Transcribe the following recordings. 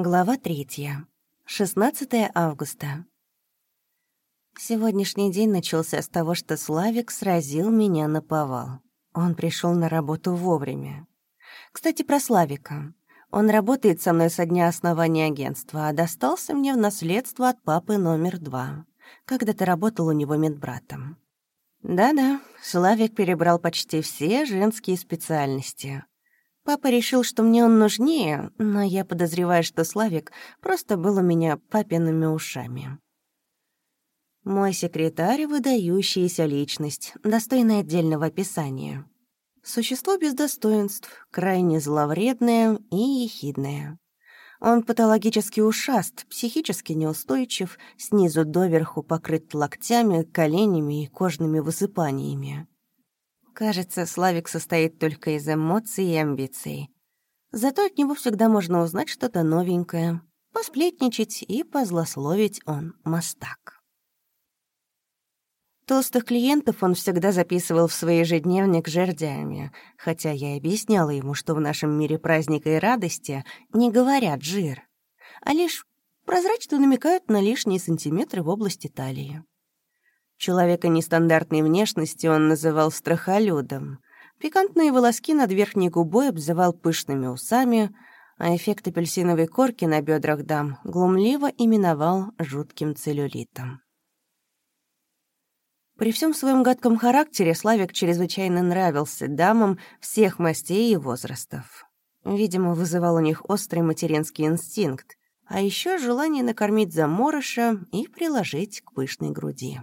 Глава третья. 16 августа. Сегодняшний день начался с того, что Славик сразил меня на повал. Он пришел на работу вовремя. Кстати, про Славика. Он работает со мной со дня основания агентства, а достался мне в наследство от папы номер два. Когда-то работал у него медбратом. Да-да, Славик перебрал почти все женские специальности. Папа решил, что мне он нужнее, но я подозреваю, что Славик просто был у меня папиными ушами. Мой секретарь — выдающаяся личность, достойная отдельного описания. Существо без достоинств, крайне зловредное и ехидное. Он патологически ушаст, психически неустойчив, снизу доверху покрыт локтями, коленями и кожными высыпаниями. Кажется, Славик состоит только из эмоций и амбиций. Зато от него всегда можно узнать что-то новенькое, посплетничать и позлословить он мастак. Толстых клиентов он всегда записывал в свой ежедневник жердями, хотя я объясняла ему, что в нашем мире праздника и радости не говорят «жир», а лишь прозрачно намекают на лишние сантиметры в области талии. Человека нестандартной внешности он называл страхолюдом. Пикантные волоски над верхней губой обзывал пышными усами, а эффект апельсиновой корки на бедрах дам глумливо именовал жутким целлюлитом. При всем своем гадком характере Славик чрезвычайно нравился дамам всех мастей и возрастов. Видимо, вызывал у них острый материнский инстинкт, а еще желание накормить заморыша и приложить к пышной груди.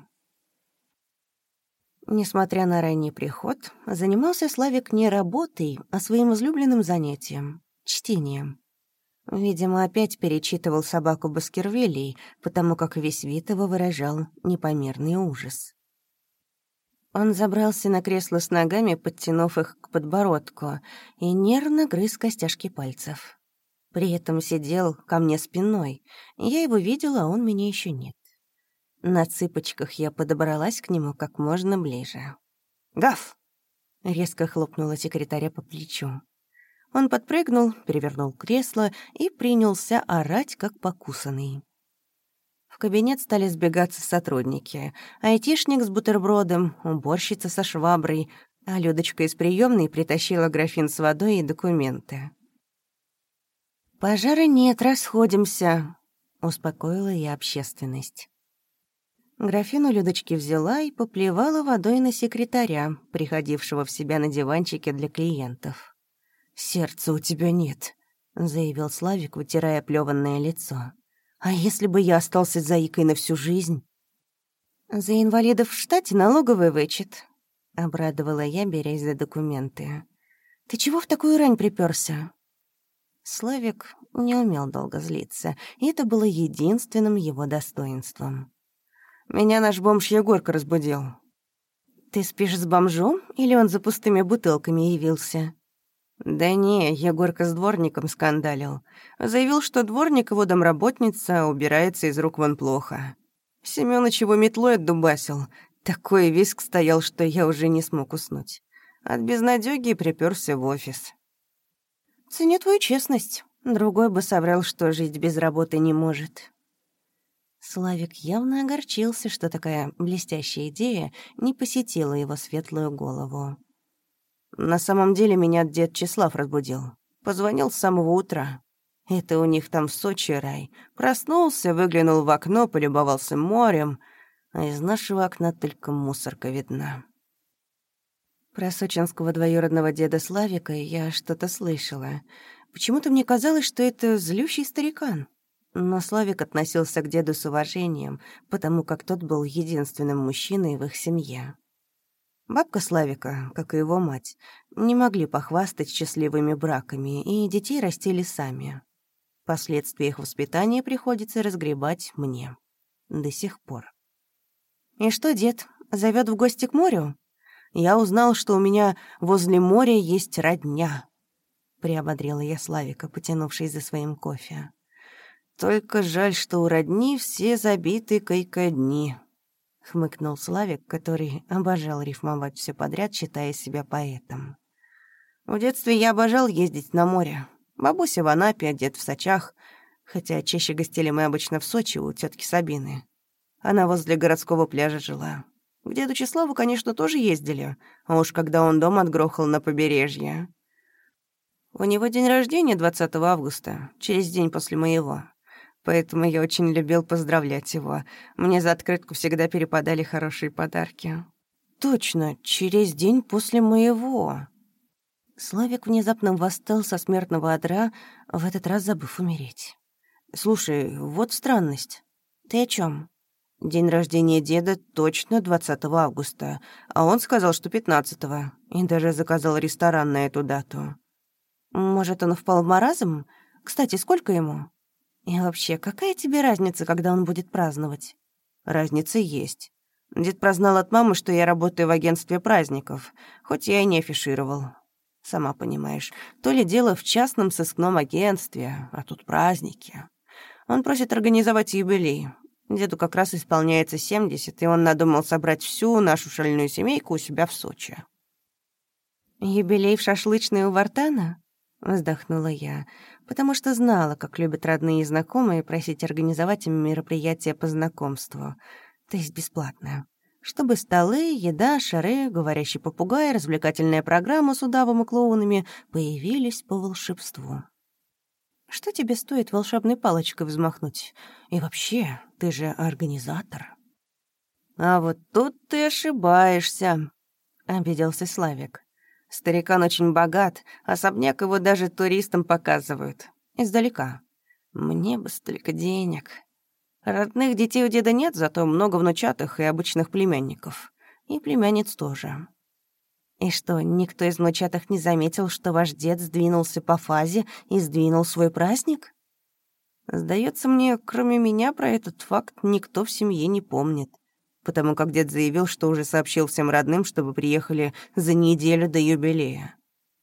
Несмотря на ранний приход, занимался Славик не работой, а своим излюбленным занятием — чтением. Видимо, опять перечитывал собаку Баскервилей, потому как весь вид его выражал непомерный ужас. Он забрался на кресло с ногами, подтянув их к подбородку, и нервно грыз костяшки пальцев. При этом сидел ко мне спиной. Я его видела, а он меня еще нет. На цыпочках я подобралась к нему как можно ближе. «Гав!» — резко хлопнула секретаря по плечу. Он подпрыгнул, перевернул кресло и принялся орать, как покусанный. В кабинет стали сбегаться сотрудники. Айтишник с бутербродом, уборщица со шваброй, а Людочка из приемной притащила графин с водой и документы. «Пожара нет, расходимся», — успокоила я общественность. Графину Людочки взяла и поплевала водой на секретаря, приходившего в себя на диванчике для клиентов. «Сердца у тебя нет», — заявил Славик, вытирая плеванное лицо. «А если бы я остался заикой на всю жизнь?» «За инвалидов в штате налоговый вычет», — обрадовала я, берясь за документы. «Ты чего в такую рань приперся? Славик не умел долго злиться, и это было единственным его достоинством. Меня наш бомж Егорка разбудил». «Ты спишь с бомжом, или он за пустыми бутылками явился?» «Да не, Егорка с дворником скандалил. Заявил, что дворник его домработница убирается из рук вон плохо. Семёныч его метлой отдубасил. Такой виск стоял, что я уже не смог уснуть. От безнадёги припёрся в офис. «Ценю твою честность. Другой бы соврал, что жить без работы не может». Славик явно огорчился, что такая блестящая идея не посетила его светлую голову. «На самом деле меня дед Числав разбудил. Позвонил с самого утра. Это у них там в Сочи рай. Проснулся, выглянул в окно, полюбовался морем, а из нашего окна только мусорка видна». Про сочинского двоюродного деда Славика я что-то слышала. Почему-то мне казалось, что это злющий старикан. Но Славик относился к деду с уважением, потому как тот был единственным мужчиной в их семье. Бабка Славика, как и его мать, не могли похвастать счастливыми браками, и детей растили сами. Последствия их воспитания приходится разгребать мне. До сих пор. «И что, дед, зовет в гости к морю?» «Я узнал, что у меня возле моря есть родня», — приободрила я Славика, потянувшись за своим кофе. Только жаль, что у родни все забиты кайкодни. Хмыкнул Славик, который обожал рифмовать все подряд, считая себя поэтом. В детстве я обожал ездить на море. Бабуся в Анапе, дед в Сочах. Хотя чаще гостили мы обычно в Сочи у тетки Сабины. Она возле городского пляжа жила. К деду Числаву, конечно, тоже ездили, а уж когда он дом отгрохал на побережье. У него день рождения 20 августа, через день после моего. Поэтому я очень любил поздравлять его. Мне за открытку всегда перепадали хорошие подарки. Точно, через день после моего. Славик внезапно восстал со смертного одра, в этот раз забыв умереть. «Слушай, вот странность. Ты о чем? День рождения деда точно 20 августа, а он сказал, что 15 и даже заказал ресторан на эту дату. Может, он впал в маразм? Кстати, сколько ему? И вообще, какая тебе разница, когда он будет праздновать? Разница есть. Дед прознал от мамы, что я работаю в агентстве праздников, хоть я и не афишировал. Сама понимаешь, то ли дело в частном сыскном агентстве, а тут праздники. Он просит организовать юбилей. Деду как раз исполняется 70, и он надумал собрать всю нашу шальную семейку у себя в Сочи. «Юбилей в шашлычной у Вартана?» — вздохнула я, потому что знала, как любят родные и знакомые просить организовать им мероприятие по знакомству, то есть бесплатное. Чтобы столы, еда, шары, говорящий попугай, развлекательная программа с удавом и клоунами появились по волшебству. Что тебе стоит волшебной палочкой взмахнуть? И вообще, ты же организатор. А вот тут ты ошибаешься, — обиделся Славик. Старикан очень богат, особняк его даже туристам показывают. Издалека. Мне бы столько денег. Родных детей у деда нет, зато много внучатых и обычных племянников. И племянниц тоже. И что, никто из внучатых не заметил, что ваш дед сдвинулся по фазе и сдвинул свой праздник? Сдается мне, кроме меня, про этот факт никто в семье не помнит потому как дед заявил, что уже сообщил всем родным, чтобы приехали за неделю до юбилея.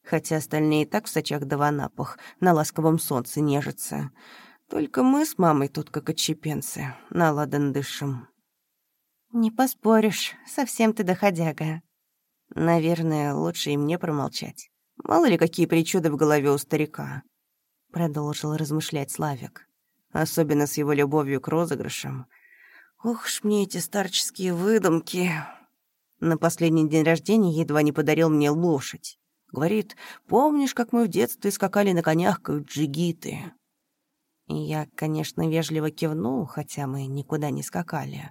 Хотя остальные и так в сачах да в анапах, на ласковом солнце нежатся. Только мы с мамой тут как отщепенцы, на ладан дышим. «Не поспоришь, совсем ты доходяга». «Наверное, лучше и мне промолчать. Мало ли какие причуды в голове у старика», — продолжил размышлять Славик. «Особенно с его любовью к розыгрышам». Ох ж мне эти старческие выдумки. На последний день рождения едва не подарил мне лошадь. Говорит, помнишь, как мы в детстве скакали на конях, как джигиты? Я, конечно, вежливо кивнул, хотя мы никуда не скакали.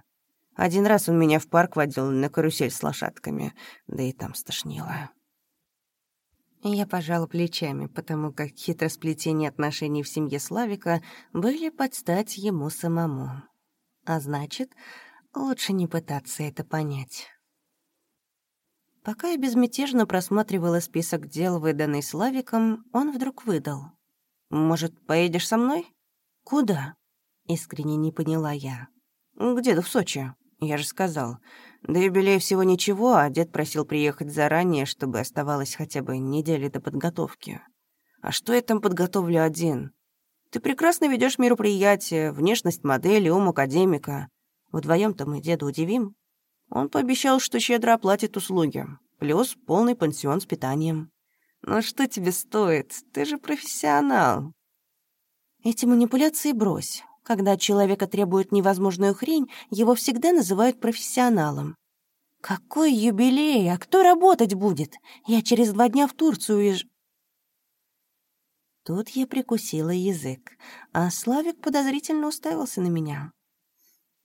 Один раз он меня в парк водил на карусель с лошадками, да и там стошнило. Я пожала плечами, потому как хитросплетение отношений в семье Славика были под стать ему самому. А значит, лучше не пытаться это понять. Пока я безмятежно просматривала список дел, выданный Славиком, он вдруг выдал. «Может, поедешь со мной?» «Куда?» — искренне не поняла я. «Где-то в Сочи. Я же сказал. До юбилея всего ничего, а дед просил приехать заранее, чтобы оставалось хотя бы недели до подготовки. А что я там подготовлю один? Ты прекрасно ведешь мероприятие, внешность модели, ум академика. вдвоем то мы деда удивим. Он пообещал, что щедро оплатит услуги, плюс полный пансион с питанием. Ну что тебе стоит? Ты же профессионал. Эти манипуляции брось. Когда от человека требуют невозможную хрень, его всегда называют профессионалом. Какой юбилей? А кто работать будет? Я через два дня в Турцию уезж... Тут я прикусила язык, а Славик подозрительно уставился на меня.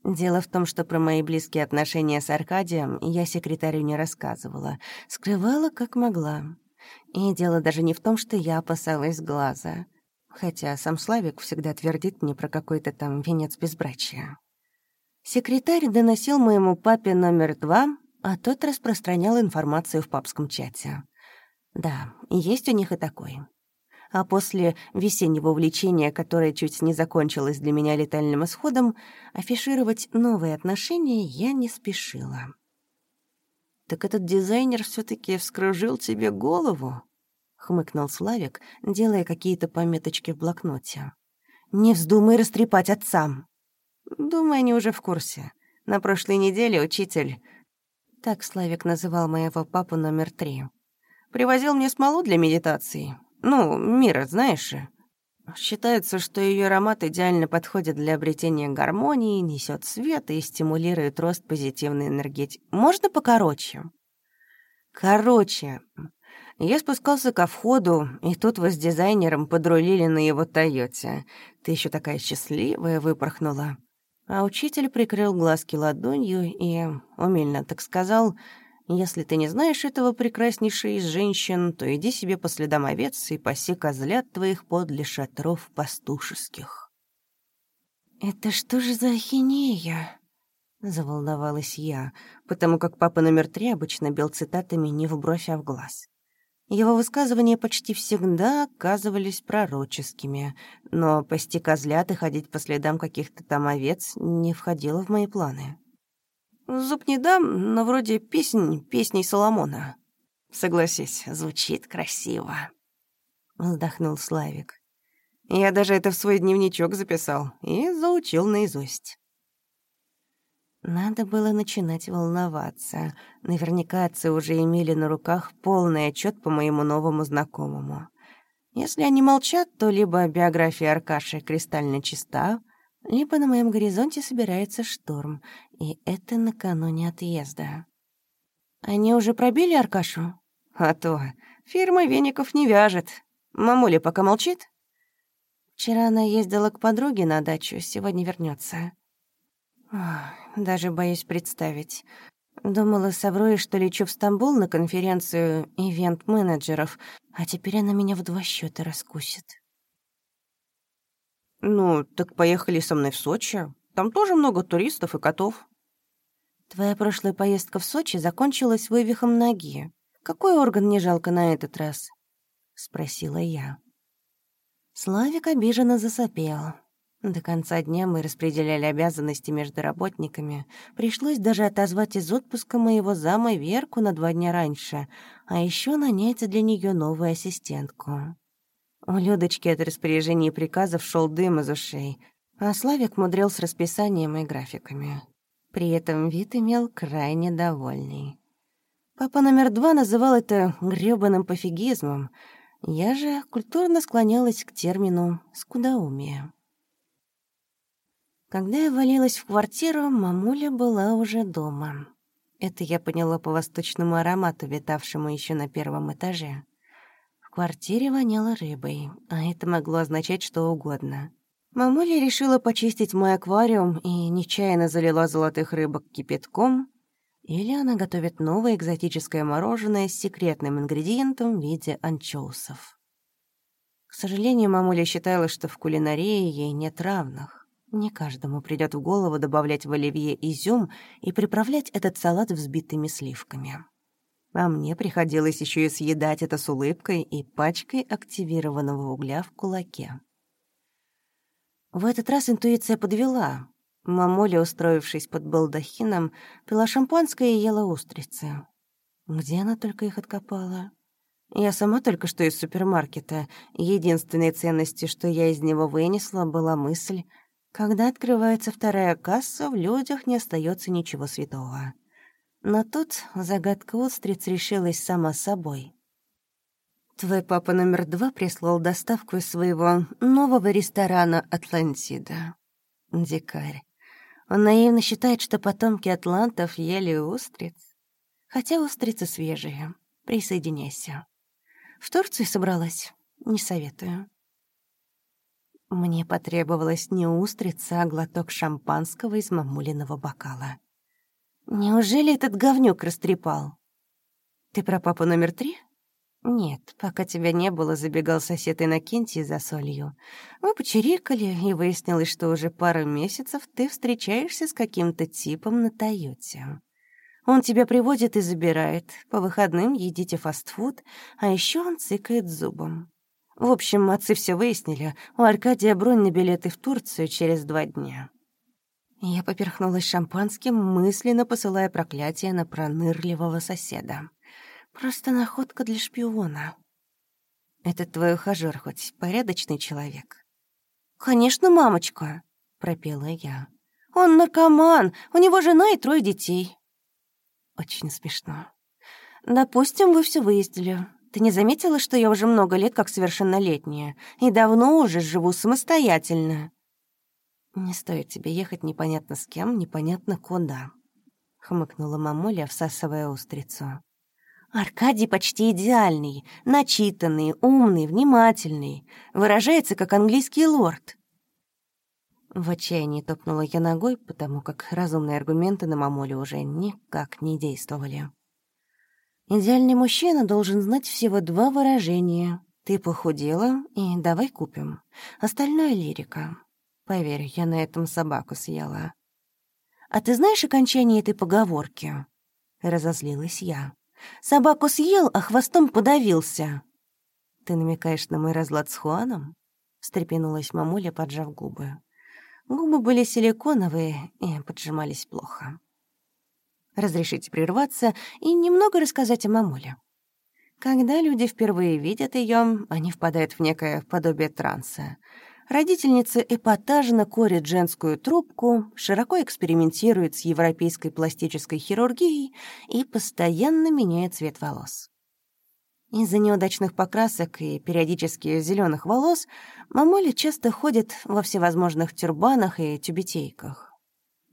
Дело в том, что про мои близкие отношения с Аркадием я секретарю не рассказывала, скрывала как могла. И дело даже не в том, что я опасалась глаза, хотя сам Славик всегда твердит мне про какой-то там венец безбрачия. Секретарь доносил моему папе номер два, а тот распространял информацию в папском чате. Да, есть у них и такой а после весеннего увлечения, которое чуть не закончилось для меня летальным исходом, афишировать новые отношения я не спешила. «Так этот дизайнер все таки вскружил тебе голову?» — хмыкнул Славик, делая какие-то пометочки в блокноте. «Не вздумай растрепать отцам!» «Думаю, они уже в курсе. На прошлой неделе учитель...» Так Славик называл моего папу номер три. «Привозил мне смолу для медитации, ну, Мира, знаешь же. Считается, что ее аромат идеально подходит для обретения гармонии, несет свет и стимулирует рост позитивной энергетики. Можно покороче? Короче, я спускался ко входу, и тут вы с дизайнером подрулили на его «Тойоте». Ты еще такая счастливая выпорхнула. А учитель прикрыл глазки ладонью и, умильно так сказал, «Если ты не знаешь этого прекраснейшей из женщин, то иди себе по следам овец и паси козлят твоих подле шатров пастушеских». «Это что же за ахинея?» — заволновалась я, потому как папа номер три обычно бил цитатами не в бровь, а в глаз. Его высказывания почти всегда оказывались пророческими, но пасти козлят и ходить по следам каких-то там овец не входило в мои планы. «Зуб не дам, но вроде песнь песней Соломона». «Согласись, звучит красиво», — вздохнул Славик. «Я даже это в свой дневничок записал и заучил наизусть». Надо было начинать волноваться. Наверняка отцы уже имели на руках полный отчет по моему новому знакомому. Если они молчат, то либо биография Аркаши кристально чиста, либо на моем горизонте собирается шторм, и это накануне отъезда. Они уже пробили Аркашу? А то. Фирма веников не вяжет. Мамуля пока молчит? Вчера она ездила к подруге на дачу, сегодня вернется. Даже боюсь представить. Думала с Аврой, что лечу в Стамбул на конференцию ивент-менеджеров, а теперь она меня в два счета раскусит. «Ну, так поехали со мной в Сочи. Там тоже много туристов и котов». «Твоя прошлая поездка в Сочи закончилась вывихом ноги. Какой орган не жалко на этот раз?» — спросила я. Славик обиженно засопел. До конца дня мы распределяли обязанности между работниками. Пришлось даже отозвать из отпуска моего зама Верку на два дня раньше, а еще нанять для нее новую ассистентку. У Людочки от распоряжений и приказов шел дым из ушей, а Славик мудрил с расписанием и графиками. При этом вид имел крайне довольный. Папа номер два называл это грёбаным пофигизмом. Я же культурно склонялась к термину «скудоумие». Когда я валилась в квартиру, мамуля была уже дома. Это я поняла по восточному аромату, витавшему еще на первом этаже. Квартире воняло рыбой, а это могло означать что угодно. Мамуля решила почистить мой аквариум и нечаянно залила золотых рыбок кипятком, или она готовит новое экзотическое мороженое с секретным ингредиентом в виде анчоусов. К сожалению, мамуля считала, что в кулинарии ей нет равных. Не каждому придет в голову добавлять в оливье изюм и приправлять этот салат взбитыми сливками. А мне приходилось еще и съедать это с улыбкой и пачкой активированного угля в кулаке. В этот раз интуиция подвела. Мамуля, устроившись под балдахином, пила шампанское и ела устрицы. Где она только их откопала? Я сама только что из супермаркета. Единственной ценностью, что я из него вынесла, была мысль — когда открывается вторая касса, в людях не остается ничего святого. Но тут загадка устриц решилась сама собой. Твой папа номер два прислал доставку из своего нового ресторана «Атлантида». Дикарь. Он наивно считает, что потомки атлантов ели устриц. Хотя устрицы свежие. Присоединяйся. В Турцию собралась? Не советую. Мне потребовалось не устрица, а глоток шампанского из мамулиного бокала. Неужели этот говнюк растрепал? Ты про папу номер три? Нет, пока тебя не было, забегал сосед Иннокентий за солью. Мы почирикали, и выяснилось, что уже пару месяцев ты встречаешься с каким-то типом на Тойоте. Он тебя приводит и забирает. По выходным едите фастфуд, а еще он цыкает зубом. В общем, отцы все выяснили. У Аркадия бронь на билеты в Турцию через два дня. Я поперхнулась шампанским, мысленно посылая проклятие на пронырливого соседа. Просто находка для шпиона. Этот твой ухажёр хоть порядочный человек? «Конечно, мамочка», — пропела я. «Он наркоман, у него жена и трое детей». Очень смешно. «Допустим, вы все выяснили. Ты не заметила, что я уже много лет как совершеннолетняя и давно уже живу самостоятельно?» «Не стоит тебе ехать непонятно с кем, непонятно куда», — хмыкнула мамуля, всасывая устрицу. «Аркадий почти идеальный, начитанный, умный, внимательный, выражается как английский лорд». В отчаянии топнула я ногой, потому как разумные аргументы на мамуле уже никак не действовали. Идеальный мужчина должен знать всего два выражения. «Ты похудела» и «давай купим». Остальное — лирика. Поверь, я на этом собаку съела. «А ты знаешь окончание этой поговорки?» — разозлилась я. «Собаку съел, а хвостом подавился». «Ты намекаешь на мой разлад с Хуаном?» — встрепенулась мамуля, поджав губы. Губы были силиконовые и поджимались плохо разрешите прерваться и немного рассказать о мамуле. Когда люди впервые видят ее, они впадают в некое подобие транса. Родительница эпатажно корит женскую трубку, широко экспериментирует с европейской пластической хирургией и постоянно меняет цвет волос. Из-за неудачных покрасок и периодически зеленых волос мамуля часто ходит во всевозможных тюрбанах и тюбетейках.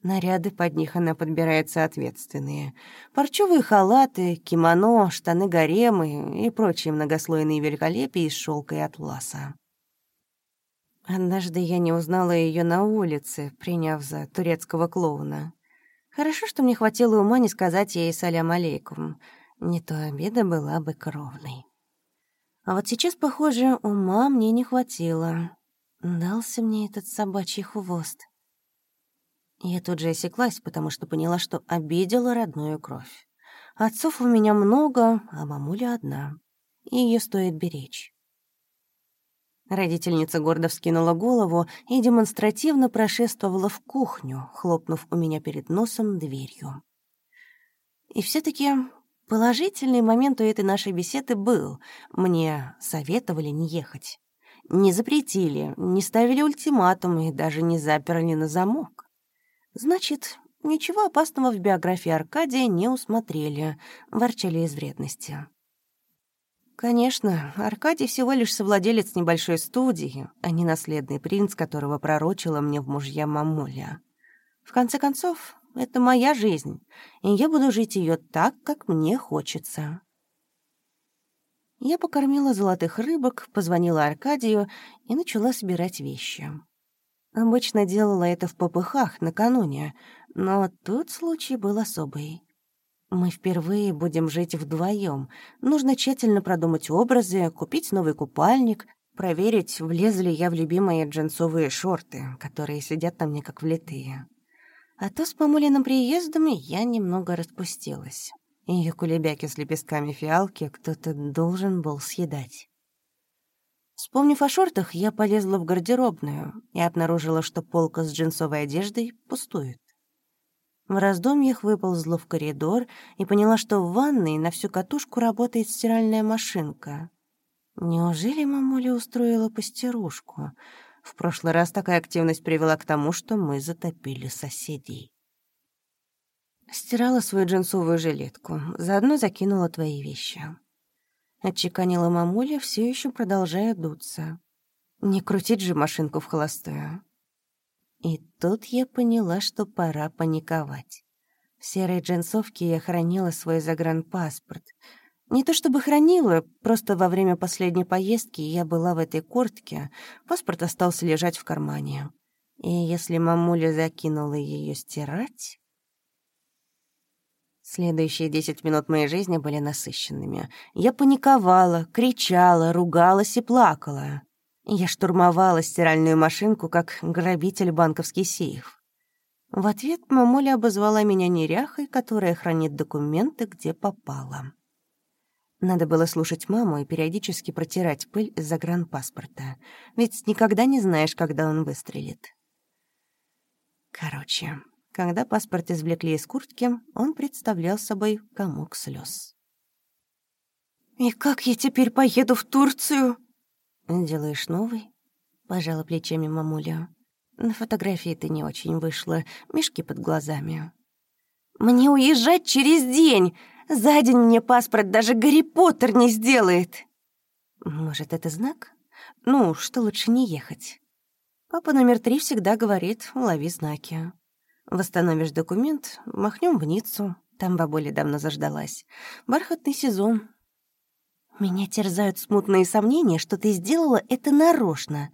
Наряды под них она подбирает соответственные. Парчевые халаты, кимоно, штаны-гаремы и прочие многослойные великолепия из шелка и атласа. Однажды я не узнала ее на улице, приняв за турецкого клоуна. Хорошо, что мне хватило ума не сказать ей «салям алейкум». Не то обида была бы кровной. А вот сейчас, похоже, ума мне не хватило. Дался мне этот собачий хвост. Я тут же осеклась, потому что поняла, что обидела родную кровь. Отцов у меня много, а мамуля одна. Ее стоит беречь. Родительница гордо вскинула голову и демонстративно прошествовала в кухню, хлопнув у меня перед носом дверью. И все таки положительный момент у этой нашей беседы был. Мне советовали не ехать. Не запретили, не ставили ультиматум и даже не заперли на замок. Значит, ничего опасного в биографии Аркадия не усмотрели, ворчали из вредности. Конечно, Аркадий всего лишь совладелец небольшой студии, а не наследный принц, которого пророчила мне в мужья мамуля. В конце концов, это моя жизнь, и я буду жить ее так, как мне хочется. Я покормила золотых рыбок, позвонила Аркадию и начала собирать вещи. Обычно делала это в попыхах накануне, но тут случай был особый. Мы впервые будем жить вдвоем. Нужно тщательно продумать образы, купить новый купальник, проверить, влезли я в любимые джинсовые шорты, которые сидят на мне как влитые. А то с помоленным приездом я немного распустилась. Ее кулебяки с лепестками фиалки кто-то должен был съедать. Вспомнив о шортах, я полезла в гардеробную и обнаружила, что полка с джинсовой одеждой пустует. В раздумьях выползла в коридор и поняла, что в ванной на всю катушку работает стиральная машинка. Неужели мамуля устроила постирушку? В прошлый раз такая активность привела к тому, что мы затопили соседей. Стирала свою джинсовую жилетку, заодно закинула твои вещи. Отчеканила мамуля, все еще продолжая дуться. Не крутить же машинку в холостую. И тут я поняла, что пора паниковать. В серой джинсовке я хранила свой загранпаспорт. Не то чтобы хранила, просто во время последней поездки я была в этой куртке, паспорт остался лежать в кармане. И если мамуля закинула ее стирать... Следующие десять минут моей жизни были насыщенными. Я паниковала, кричала, ругалась и плакала. Я штурмовала стиральную машинку, как грабитель банковский сейф. В ответ мамуля обозвала меня неряхой, которая хранит документы, где попала. Надо было слушать маму и периодически протирать пыль из загранпаспорта, ведь никогда не знаешь, когда он выстрелит. Короче, когда паспорт извлекли из куртки, он представлял собой комок слез. «И как я теперь поеду в Турцию?» «Делаешь новый?» — пожала плечами мамуля. «На фотографии ты не очень вышла, мешки под глазами». «Мне уезжать через день! За день мне паспорт даже Гарри Поттер не сделает!» «Может, это знак? Ну, что лучше не ехать?» Папа номер три всегда говорит «лови знаки». Восстановишь документ, махнем в Ниццу. Там бабуля давно заждалась. Бархатный сезон. Меня терзают смутные сомнения, что ты сделала это нарочно.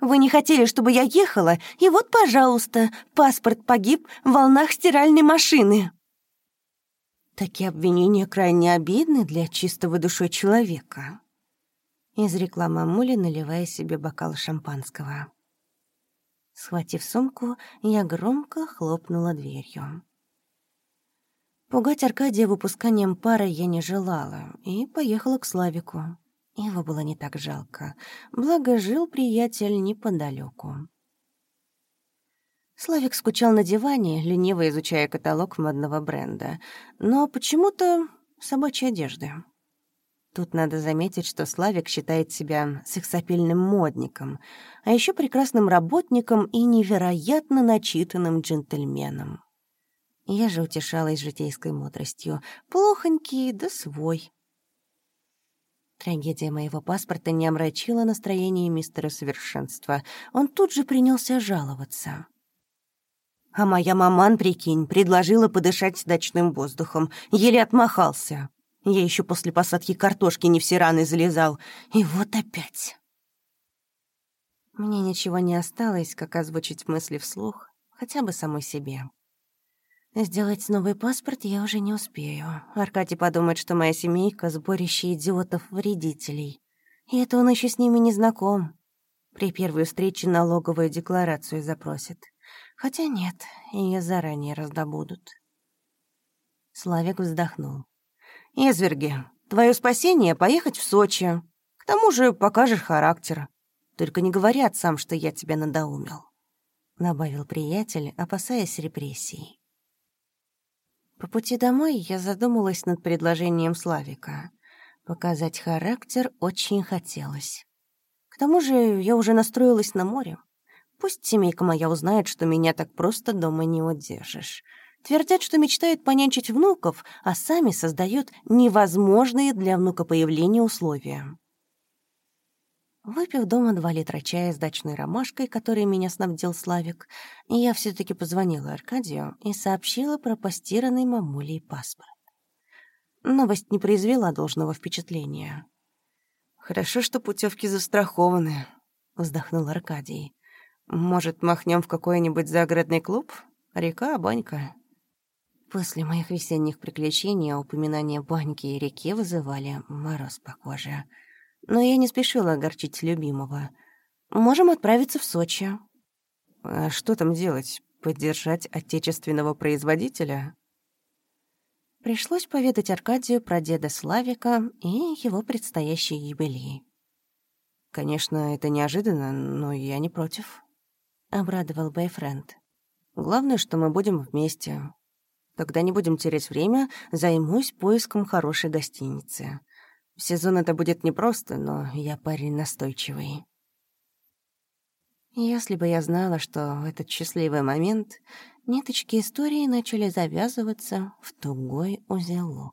Вы не хотели, чтобы я ехала, и вот, пожалуйста, паспорт погиб в волнах стиральной машины. Такие обвинения крайне обидны для чистого душой человека. Изрекла мамуля, наливая себе бокал шампанского. Схватив сумку, я громко хлопнула дверью. Пугать Аркадия выпусканием пары я не желала и поехала к Славику. Его было не так жалко, благо жил приятель неподалеку. Славик скучал на диване, лениво изучая каталог модного бренда, но почему-то собачьей одежды. Тут надо заметить, что Славик считает себя сексапильным модником, а еще прекрасным работником и невероятно начитанным джентльменом. Я же утешалась житейской мудростью. Плохонький, да свой. Трагедия моего паспорта не омрачила настроение мистера Совершенства. Он тут же принялся жаловаться. А моя маман, прикинь, предложила подышать дачным воздухом. Еле отмахался. Я еще после посадки картошки не все раны залезал. И вот опять. Мне ничего не осталось, как озвучить мысли вслух, хотя бы самой себе. Сделать новый паспорт я уже не успею. Аркадий подумает, что моя семейка — сборище идиотов-вредителей. И это он еще с ними не знаком. При первой встрече налоговую декларацию запросит. Хотя нет, ее заранее раздобудут. Славик вздохнул. «Изверги, твое спасение — поехать в Сочи. К тому же покажешь характер. Только не говори отцам, что я тебя надоумил», — добавил приятель, опасаясь репрессий. По пути домой я задумалась над предложением Славика. Показать характер очень хотелось. К тому же я уже настроилась на море. Пусть семейка моя узнает, что меня так просто дома не удержишь. Твердят, что мечтают понянчить внуков, а сами создают невозможные для внука появления условия. Выпив дома два литра чая с дачной ромашкой, который меня снабдил Славик, я все таки позвонила Аркадию и сообщила про постиранный мамулей паспорт. Новость не произвела должного впечатления. «Хорошо, что путевки застрахованы», — вздохнул Аркадий. «Может, махнем в какой-нибудь загородный клуб? Река, банька?» После моих весенних приключений упоминания баньки и реки вызывали мороз по коже. Но я не спешила огорчить любимого. «Можем отправиться в Сочи». «А что там делать? Поддержать отечественного производителя?» Пришлось поведать Аркадию про деда Славика и его предстоящий юбилей. «Конечно, это неожиданно, но я не против», — обрадовал бойфренд. «Главное, что мы будем вместе. Когда не будем терять время, займусь поиском хорошей гостиницы. Сезон это будет непросто, но я парень настойчивый. Если бы я знала, что в этот счастливый момент ниточки истории начали завязываться в тугой узелок.